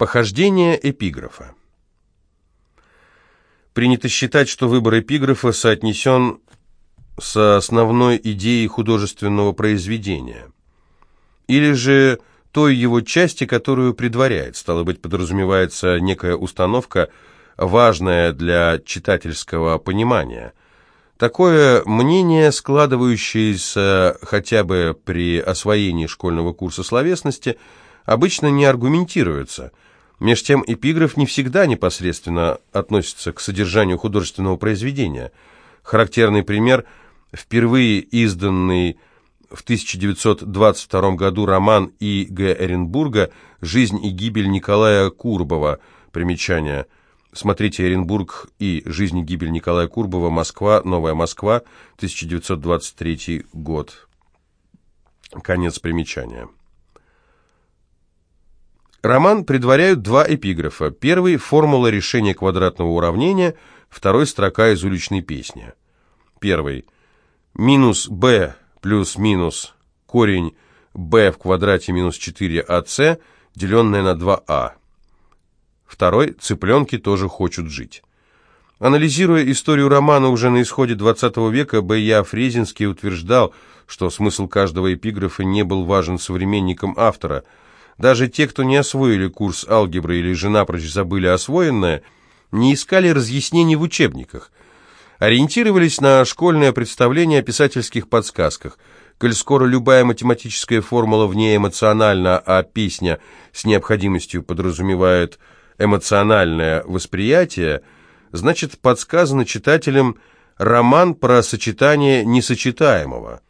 Похождение эпиграфа. Принято считать, что выбор эпиграфа соотнесен с основной идеей художественного произведения. Или же той его части, которую предваряет. Стало быть, подразумевается некая установка, важная для читательского понимания. Такое мнение, складывающееся хотя бы при освоении школьного курса словесности, обычно не аргументируется – Меж тем эпиграф не всегда непосредственно относится к содержанию художественного произведения. Характерный пример – впервые изданный в 1922 году роман И. Г. Эренбурга «Жизнь и гибель Николая Курбова». Примечание. Смотрите «Оренбург и жизнь и гибель Николая Курбова. Москва. Новая Москва. 1923 год». Конец примечания. Роман предваряют два эпиграфа. Первый – формула решения квадратного уравнения, второй – строка из уличной песни. Первый – минус b плюс минус корень b в квадрате минус 4ac, деленное на 2a. Второй – цыпленки тоже хочут жить. Анализируя историю романа уже на исходе XX века, Б.Я. Фрезинский утверждал, что смысл каждого эпиграфа не был важен современникам автора – даже те, кто не освоили курс алгебры или же напрочь забыли освоенное, не искали разъяснений в учебниках. Ориентировались на школьное представление о писательских подсказках. Коль скоро любая математическая формула вне эмоциональна, а песня с необходимостью подразумевает эмоциональное восприятие, значит подсказано читателям роман про сочетание несочетаемого –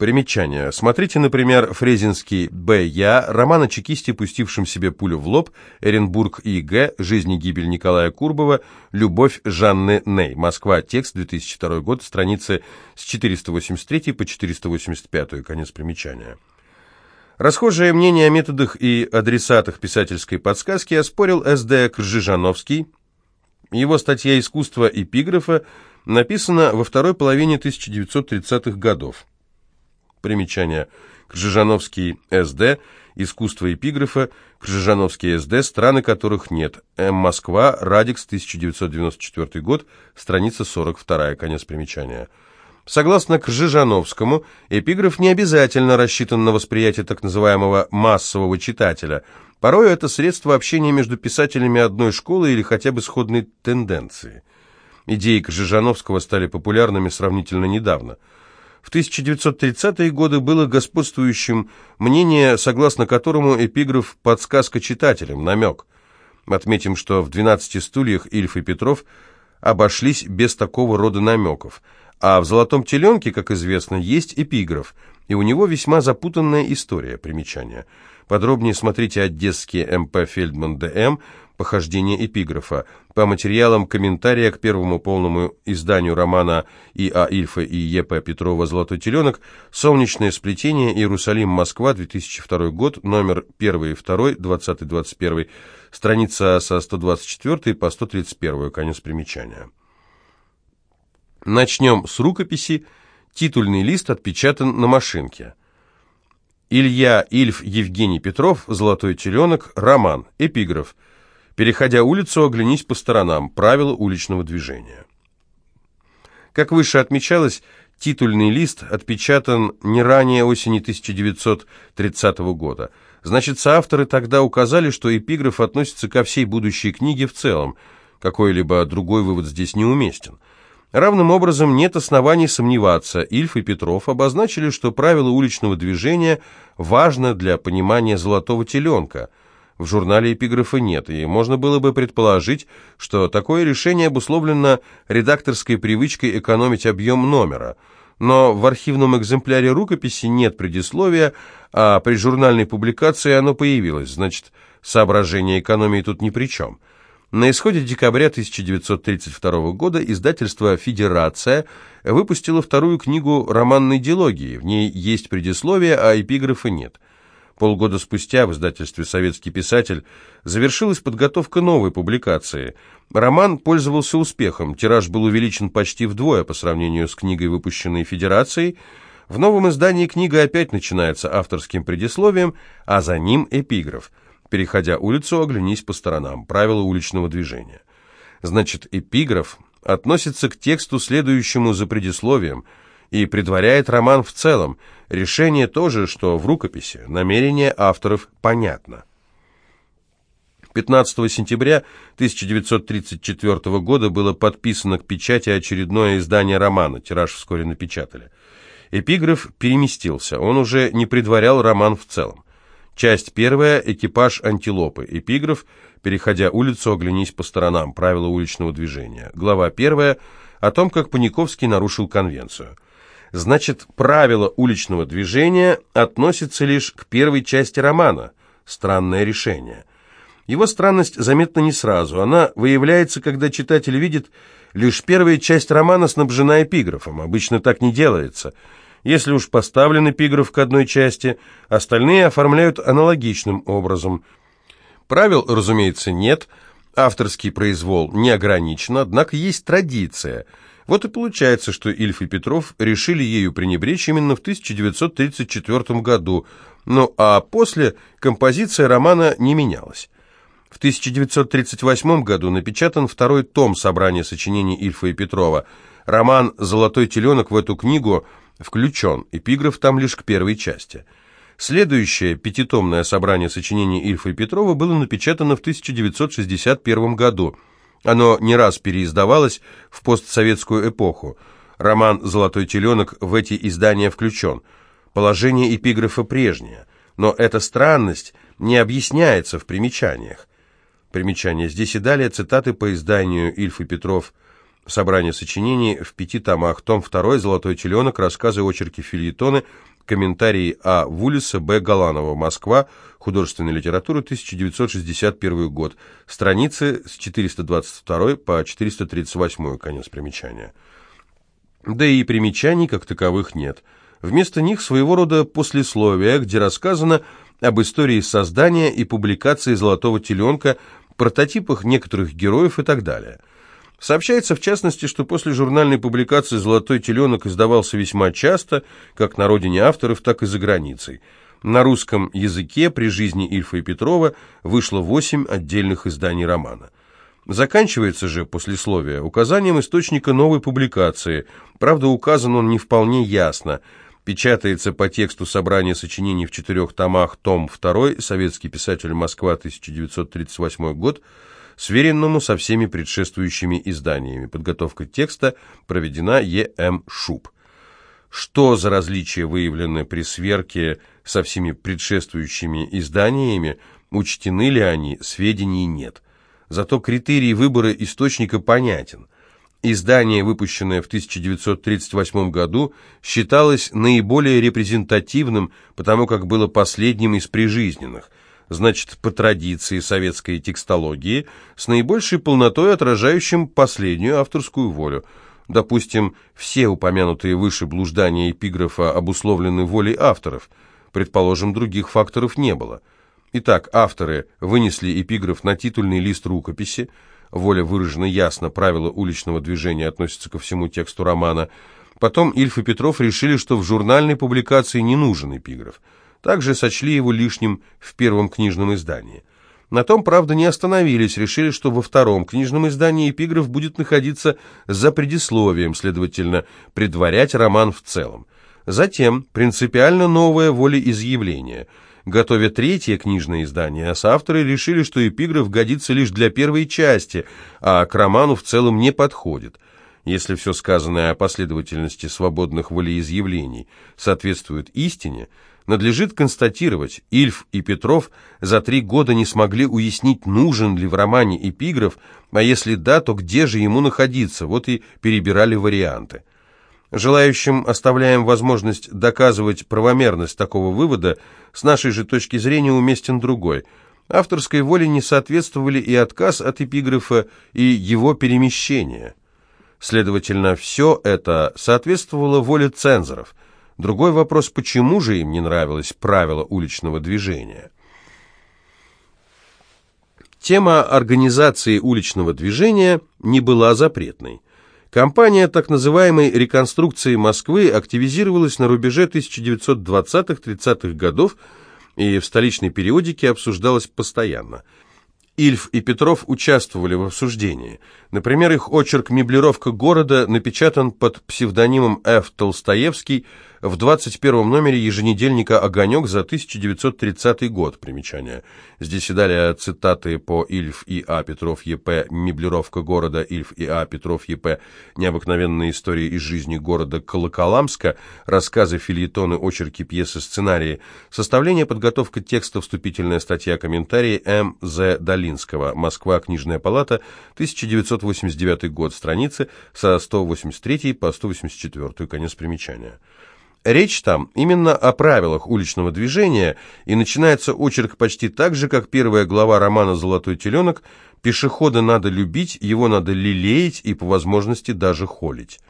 Примечание. Смотрите, например, Фрезинский Б. Я, роман о чекисте, пустившем себе пулю в лоб, Эренбург И. Г., Жизнь и гибель Николая Курбова, Любовь Жанны Ней, Москва, текст, 2002 год, страницы с 483 по 485, конец примечания. Расхожее мнение о методах и адресатах писательской подсказки оспорил С.Д. Кржижановский. Его статья «Искусство эпиграфа» написана во второй половине 1930-х годов. Примечание. Кржижановский СД. Искусство эпиграфа. Кржижановский СД. Страны которых нет. М. Москва. Радикс. 1994 год. Страница 42. Конец примечания. Согласно Кржижановскому, эпиграф не обязательно рассчитан на восприятие так называемого массового читателя. Порой это средство общения между писателями одной школы или хотя бы сходной тенденции. Идеи Кржижановского стали популярными сравнительно недавно – в 1930-е годы было господствующим мнение, согласно которому эпиграф – подсказка читателям, намек. Отметим, что в «12 стульях» Ильф и Петров обошлись без такого рода намеков. А в «Золотом теленке», как известно, есть эпиграф, и у него весьма запутанная история, примечания. Подробнее смотрите «Одесский МП Фельдман ДМ», похождение эпиграфа. По материалам комментария к первому полному изданию романа И.А. Ильфа и Е.П. Петрова «Золотой теленок» «Солнечное сплетение. Иерусалим. Москва. 2002 год. Номер 1 и 2. 20-21. Страница со 124 по 131. Конец примечания. Начнем с рукописи. Титульный лист отпечатан на машинке. Илья Ильф Евгений Петров «Золотой теленок», роман, эпиграф – Переходя улицу, оглянись по сторонам. Правила уличного движения. Как выше отмечалось, титульный лист отпечатан не ранее осени 1930 года. Значит, соавторы тогда указали, что эпиграф относится ко всей будущей книге в целом. Какой-либо другой вывод здесь неуместен. Равным образом нет оснований сомневаться. Ильф и Петров обозначили, что правило уличного движения важно для понимания «золотого теленка», в журнале эпиграфа нет, и можно было бы предположить, что такое решение обусловлено редакторской привычкой экономить объем номера. Но в архивном экземпляре рукописи нет предисловия, а при журнальной публикации оно появилось, значит, соображение экономии тут ни при чем. На исходе декабря 1932 года издательство «Федерация» выпустило вторую книгу романной дилогии. В ней есть предисловие, а эпиграфа нет – Полгода спустя в издательстве «Советский писатель» завершилась подготовка новой публикации. Роман пользовался успехом, тираж был увеличен почти вдвое по сравнению с книгой, выпущенной Федерацией. В новом издании книга опять начинается авторским предисловием, а за ним эпиграф. Переходя улицу, оглянись по сторонам. Правила уличного движения. Значит, эпиграф относится к тексту, следующему за предисловием, и предваряет роман в целом. Решение то же, что в рукописи. Намерение авторов понятно. 15 сентября 1934 года было подписано к печати очередное издание романа, тираж вскоре напечатали. Эпиграф переместился, он уже не предварял роман в целом. Часть первая – экипаж антилопы. Эпиграф «Переходя улицу, оглянись по сторонам. Правила уличного движения». Глава первая – о том, как Паниковский нарушил конвенцию. Значит, правила уличного движения относятся лишь к первой части романа. Странное решение. Его странность заметна не сразу. Она выявляется, когда читатель видит, лишь первая часть романа снабжена эпиграфом. Обычно так не делается. Если уж поставлен эпиграф к одной части, остальные оформляют аналогичным образом. Правил, разумеется, нет, авторский произвол не ограничен, однако есть традиция. Вот и получается, что Ильф и Петров решили ею пренебречь именно в 1934 году, ну а после композиция романа не менялась. В 1938 году напечатан второй том собрания сочинений Ильфа и Петрова. Роман «Золотой теленок» в эту книгу включен, эпиграф там лишь к первой части. Следующее пятитомное собрание сочинений Ильфа и Петрова было напечатано в 1961 году. Оно не раз переиздавалось в постсоветскую эпоху. Роман «Золотой теленок» в эти издания включен. Положение эпиграфа прежнее, но эта странность не объясняется в примечаниях. Примечание. Здесь и далее цитаты по изданию Ильф и Петров «Собрание сочинений» в пяти томах. Том 2. «Золотой теленок. Рассказы, очерки, фильетоны». Комментарии А. Вулиса, Б. Галанова. Москва. Художественная литература. 1961 год. Страницы с 422 по 438. Конец примечания. Да и примечаний как таковых нет. Вместо них своего рода послесловие, где рассказано об истории создания и публикации «Золотого теленка», прототипах некоторых героев и так далее. Сообщается, в частности, что после журнальной публикации «Золотой теленок» издавался весьма часто, как на родине авторов, так и за границей. На русском языке при жизни Ильфа и Петрова вышло восемь отдельных изданий романа. Заканчивается же послесловие указанием источника новой публикации. Правда, указан он не вполне ясно. Печатается по тексту собрания сочинений в четырех томах, том 2, советский писатель Москва, 1938 год, сверенному со всеми предшествующими изданиями. Подготовка текста проведена Е.М. Шуб. Что за различия выявлены при сверке со всеми предшествующими изданиями, учтены ли они, сведений нет. Зато критерий выбора источника понятен – Издание, выпущенное в 1938 году, считалось наиболее репрезентативным, потому как было последним из прижизненных, значит, по традиции советской текстологии, с наибольшей полнотой отражающим последнюю авторскую волю. Допустим, все упомянутые выше блуждания эпиграфа обусловлены волей авторов, предположим, других факторов не было. Итак, авторы вынесли эпиграф на титульный лист рукописи, воля выражена ясно, правила уличного движения относятся ко всему тексту романа. Потом Ильф и Петров решили, что в журнальной публикации не нужен эпиграф. Также сочли его лишним в первом книжном издании. На том, правда, не остановились, решили, что во втором книжном издании эпиграф будет находиться за предисловием, следовательно, предварять роман в целом. Затем принципиально новое волеизъявление – Готовя третье книжное издание, соавторы решили, что эпиграф годится лишь для первой части, а к роману в целом не подходит. Если все сказанное о последовательности свободных волеизъявлений соответствует истине, надлежит констатировать, Ильф и Петров за три года не смогли уяснить, нужен ли в романе эпиграф, а если да, то где же ему находиться, вот и перебирали варианты. Желающим оставляем возможность доказывать правомерность такого вывода, с нашей же точки зрения уместен другой. Авторской воле не соответствовали и отказ от эпиграфа, и его перемещение. Следовательно, все это соответствовало воле цензоров. Другой вопрос, почему же им не нравилось правило уличного движения? Тема организации уличного движения не была запретной. Компания так называемой реконструкции Москвы активизировалась на рубеже 1920-30-х годов и в столичной периодике обсуждалось постоянно. Ильф и Петров участвовали в обсуждении. Например, их очерк «Меблировка города» напечатан под псевдонимом Ф. Толстоевский – в 21 номере еженедельника «Огонек» за 1930 год. Примечание. Здесь и далее цитаты по Ильф и А. Петров Е.П. «Меблировка города», Ильф и А. Петров Е.П. «Необыкновенные истории из жизни города Колоколамска», рассказы, фильетоны, очерки, пьесы, сценарии, составление, подготовка текста, вступительная статья, комментарии М. З. Долинского, Москва, Книжная палата, 1989 год, страницы со 183 по 184, конец примечания. Речь там именно о правилах уличного движения, и начинается очерк почти так же, как первая глава романа «Золотой теленок». Пешехода надо любить, его надо лелеять и по возможности даже холить.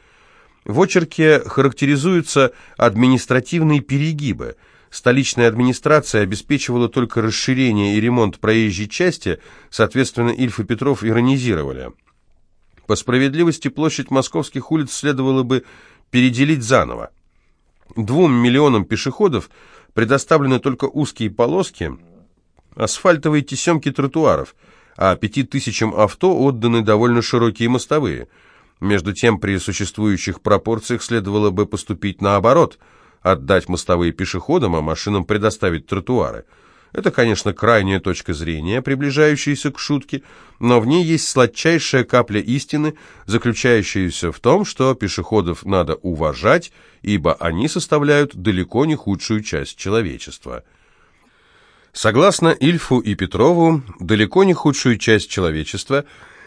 В очерке характеризуются административные перегибы. Столичная администрация обеспечивала только расширение и ремонт проезжей части, соответственно, Ильф и Петров иронизировали. По справедливости площадь московских улиц следовало бы переделить заново. Двум миллионам пешеходов предоставлены только узкие полоски, асфальтовые тесемки тротуаров, а пяти тысячам авто отданы довольно широкие мостовые. Между тем, при существующих пропорциях следовало бы поступить наоборот, отдать мостовые пешеходам, а машинам предоставить тротуары – это, конечно, крайняя точка зрения, приближающаяся к шутке, но в ней есть сладчайшая капля истины, заключающаяся в том, что пешеходов надо уважать, ибо они составляют далеко не худшую часть человечества. Согласно Ильфу и Петрову, далеко не худшую часть человечества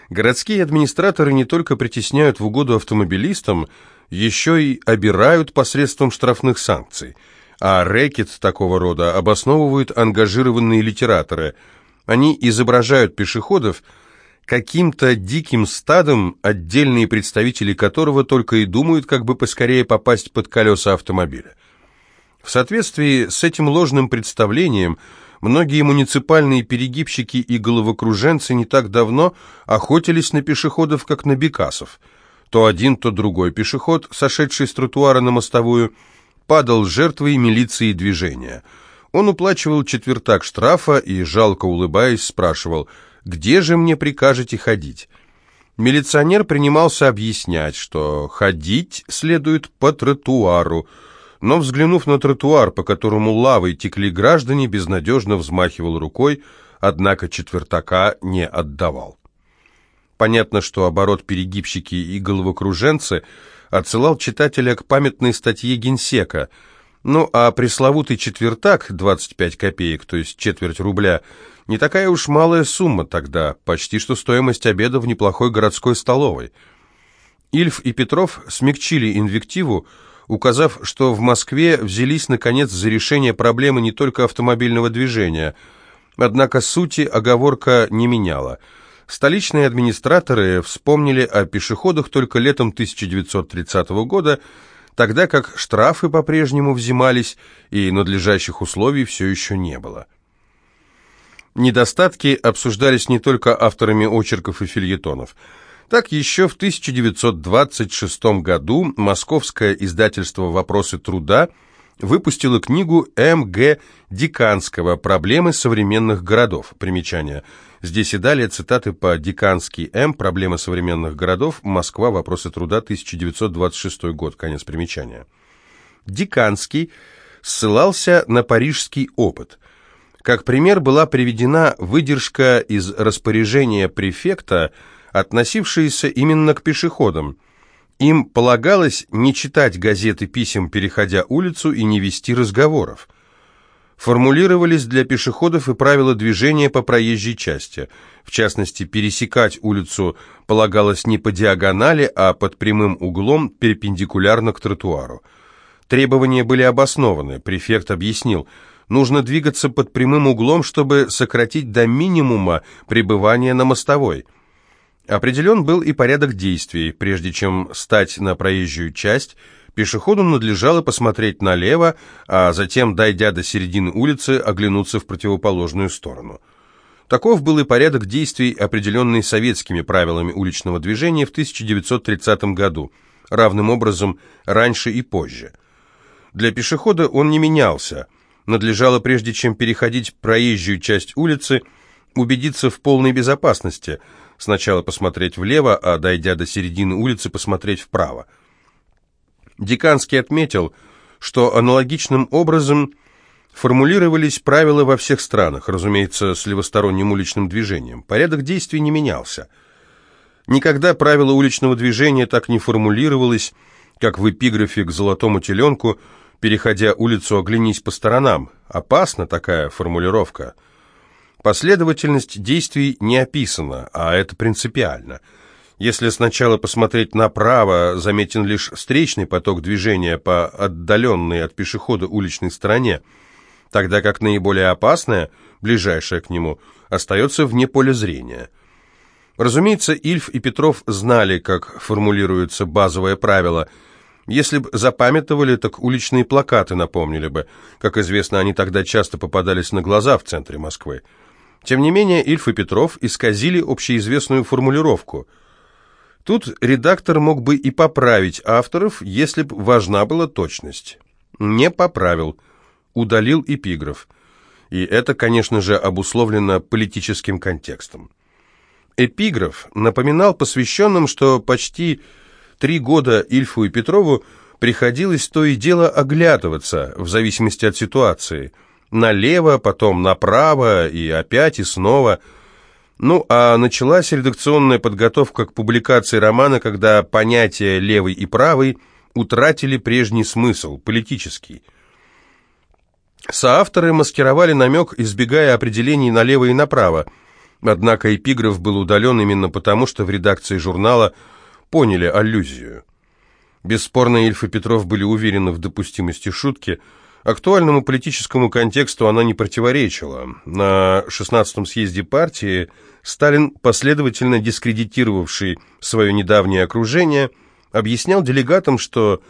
городские администраторы не только притесняют в угоду автомобилистам, еще и обирают посредством штрафных санкций – а рэкет такого рода обосновывают ангажированные литераторы. Они изображают пешеходов каким-то диким стадом, отдельные представители которого только и думают, как бы поскорее попасть под колеса автомобиля. В соответствии с этим ложным представлением многие муниципальные перегибщики и головокруженцы не так давно охотились на пешеходов, как на бекасов. То один, то другой пешеход, сошедший с тротуара на мостовую – падал жертвой милиции движения. Он уплачивал четвертак штрафа и, жалко улыбаясь, спрашивал, «Где же мне прикажете ходить?» Милиционер принимался объяснять, что ходить следует по тротуару, но, взглянув на тротуар, по которому лавой текли граждане, безнадежно взмахивал рукой, однако четвертака не отдавал. Понятно, что оборот перегибщики и головокруженцы – отсылал читателя к памятной статье Генсека. Ну, а пресловутый четвертак, 25 копеек, то есть четверть рубля, не такая уж малая сумма тогда, почти что стоимость обеда в неплохой городской столовой. Ильф и Петров смягчили инвективу, указав, что в Москве взялись, наконец, за решение проблемы не только автомобильного движения. Однако сути оговорка не меняла – Столичные администраторы вспомнили о пешеходах только летом 1930 года, тогда как штрафы по-прежнему взимались и надлежащих условий все еще не было. Недостатки обсуждались не только авторами очерков и фильетонов. Так еще в 1926 году московское издательство «Вопросы труда» выпустило книгу М.Г. Диканского «Проблемы современных городов». Примечание – Здесь и далее цитаты по Диканский М. «Проблемы современных городов. Москва. Вопросы труда. 1926 год». Конец примечания. Диканский ссылался на парижский опыт. Как пример была приведена выдержка из распоряжения префекта, относившаяся именно к пешеходам. Им полагалось не читать газеты писем, переходя улицу, и не вести разговоров формулировались для пешеходов и правила движения по проезжей части. В частности, пересекать улицу полагалось не по диагонали, а под прямым углом перпендикулярно к тротуару. Требования были обоснованы, префект объяснил, нужно двигаться под прямым углом, чтобы сократить до минимума пребывание на мостовой. Определен был и порядок действий, прежде чем стать на проезжую часть – Пешеходу надлежало посмотреть налево, а затем, дойдя до середины улицы, оглянуться в противоположную сторону. Таков был и порядок действий, определенный советскими правилами уличного движения в 1930 году, равным образом раньше и позже. Для пешехода он не менялся. надлежало, прежде чем переходить проезжую часть улицы, убедиться в полной безопасности, сначала посмотреть влево, а, дойдя до середины улицы, посмотреть вправо. Деканский отметил, что аналогичным образом формулировались правила во всех странах, разумеется, с левосторонним уличным движением. Порядок действий не менялся. Никогда правило уличного движения так не формулировалось, как в эпиграфе к «Золотому теленку», переходя улицу, оглянись по сторонам. Опасна такая формулировка. Последовательность действий не описана, а это принципиально. Если сначала посмотреть направо, заметен лишь встречный поток движения по отдаленной от пешехода уличной стороне, тогда как наиболее опасное, ближайшее к нему, остается вне поля зрения. Разумеется, Ильф и Петров знали, как формулируется базовое правило – если бы запамятовали, так уличные плакаты напомнили бы. Как известно, они тогда часто попадались на глаза в центре Москвы. Тем не менее, Ильф и Петров исказили общеизвестную формулировку. Тут редактор мог бы и поправить авторов, если бы важна была точность. Не поправил, удалил эпиграф. И это, конечно же, обусловлено политическим контекстом. Эпиграф напоминал посвященным, что почти три года Ильфу и Петрову приходилось то и дело оглядываться, в зависимости от ситуации. Налево, потом направо, и опять, и снова. Ну, а началась редакционная подготовка к публикации романа, когда понятия «левый» и «правый» утратили прежний смысл, политический. Соавторы маскировали намек, избегая определений налево и направо, однако эпиграф был удален именно потому, что в редакции журнала – поняли аллюзию. Бесспорно, Ильф и Петров были уверены в допустимости шутки. Актуальному политическому контексту она не противоречила. На 16-м съезде партии Сталин, последовательно дискредитировавший свое недавнее окружение, объяснял делегатам, что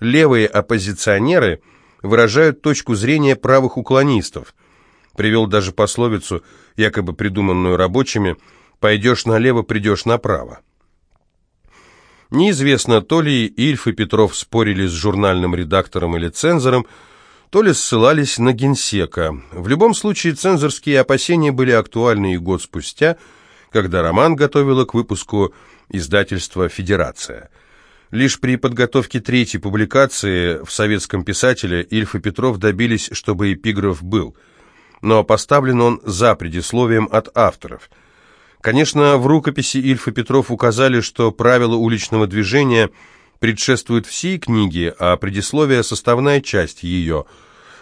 левые оппозиционеры выражают точку зрения правых уклонистов. Привел даже пословицу, якобы придуманную рабочими «пойдешь налево, придешь направо». Неизвестно, то ли Ильф и Петров спорили с журнальным редактором или цензором, то ли ссылались на генсека. В любом случае, цензорские опасения были актуальны и год спустя, когда роман готовило к выпуску издательство «Федерация». Лишь при подготовке третьей публикации в «Советском писателе» Ильф и Петров добились, чтобы эпиграф был, но поставлен он за предисловием от авторов – Конечно, в рукописи Ильф и Петров указали, что правила уличного движения предшествуют всей книге, а предисловие – составная часть ее.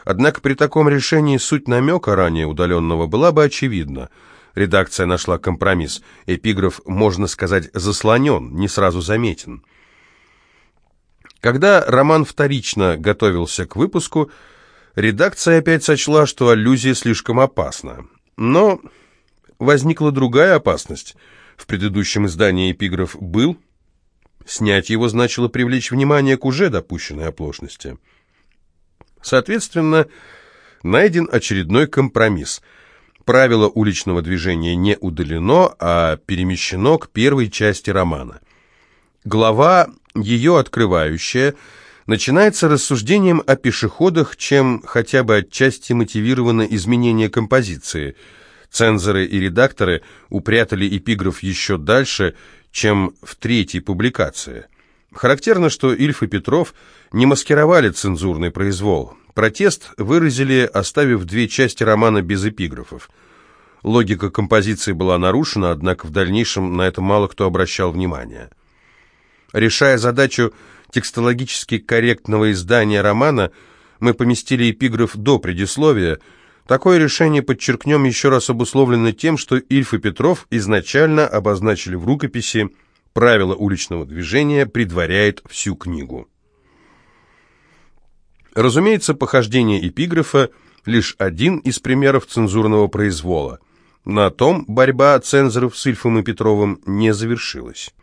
Однако при таком решении суть намека, ранее удаленного, была бы очевидна. Редакция нашла компромисс. Эпиграф, можно сказать, заслонен, не сразу заметен. Когда роман вторично готовился к выпуску, редакция опять сочла, что аллюзия слишком опасна. Но возникла другая опасность. В предыдущем издании эпиграф был. Снять его значило привлечь внимание к уже допущенной оплошности. Соответственно, найден очередной компромисс. Правило уличного движения не удалено, а перемещено к первой части романа. Глава, ее открывающая, начинается рассуждением о пешеходах, чем хотя бы отчасти мотивировано изменение композиции – Цензоры и редакторы упрятали эпиграф еще дальше, чем в третьей публикации. Характерно, что Ильф и Петров не маскировали цензурный произвол. Протест выразили, оставив две части романа без эпиграфов. Логика композиции была нарушена, однако в дальнейшем на это мало кто обращал внимание. Решая задачу текстологически корректного издания романа, мы поместили эпиграф до предисловия – Такое решение, подчеркнем, еще раз обусловлено тем, что Ильф и Петров изначально обозначили в рукописи «Правило уличного движения предваряет всю книгу». Разумеется, похождение эпиграфа – лишь один из примеров цензурного произвола. На том борьба цензоров с Ильфом и Петровым не завершилась.